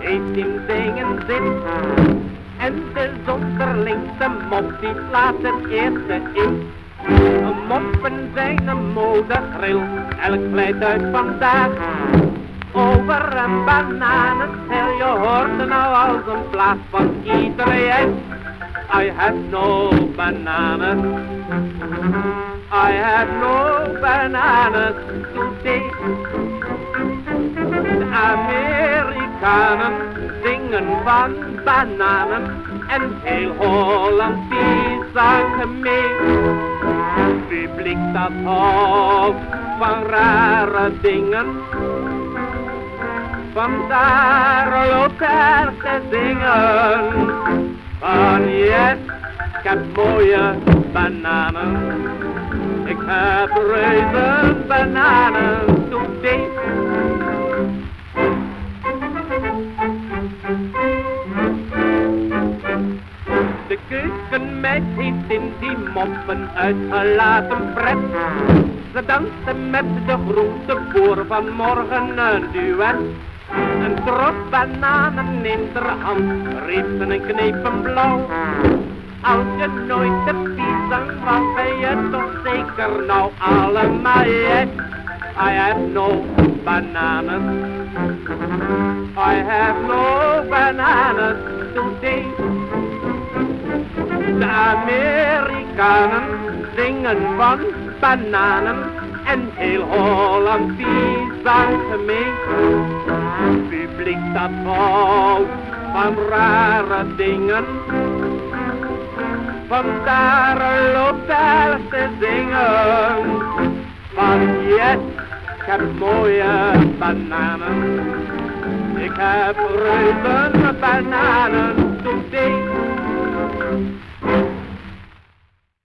heeft in zingen zin. En de zonderlingste mop die slaat het eerste in. Moppen zijn een modegril, elk vlijt uit vandaag. Over een bananenschil, je hoort er nou als een plaats van iedereen. I have no bananas. I have no bananas today. Amerikanen zingen van bananen en heel Holland die zang mee. Publiek dat houdt van rare dingen. Vandaar loopt er te zingen. Van yes, ik heb mooie bananen. Ik heb reuze bananen keukenmeid heeft in die moppen uitgelaten pret. Ze danste met de groenteboer van morgen een duet. Een tros bananen in haar hand, riep ze een knepen blauw. Als je nooit de pisang was, ben je toch zeker nou allemaal yes. I have no bananas. I have no bananas today. De Amerikanen zingen van bananen en heel Holland die zang mee. Publiek dat houdt van rare dingen. Vandaar loopt er te zingen. Van yes, ik heb mooie bananen. Ik heb reuze bananen.